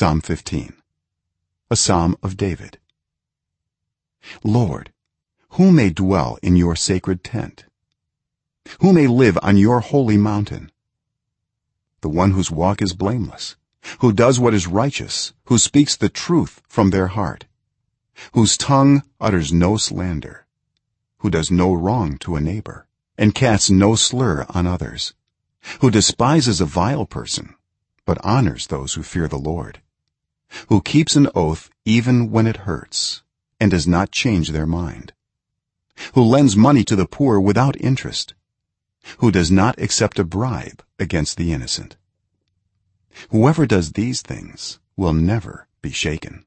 psalm 15 a psalm of david. Lord who may dwell in your sacred tent? Who may live on your holy mountain? The one whose walk is blameless who does what is righteous who speaks the truth from their heart whose tongue utters no slander who does no wrong to a neighbor and casts no slur on others who despises a vile person but honors those who fear the lord who keeps an oath even when it hurts and does not change their mind who lends money to the poor without interest who does not accept a bribe against the innocent. Whoever does these things will never be shaken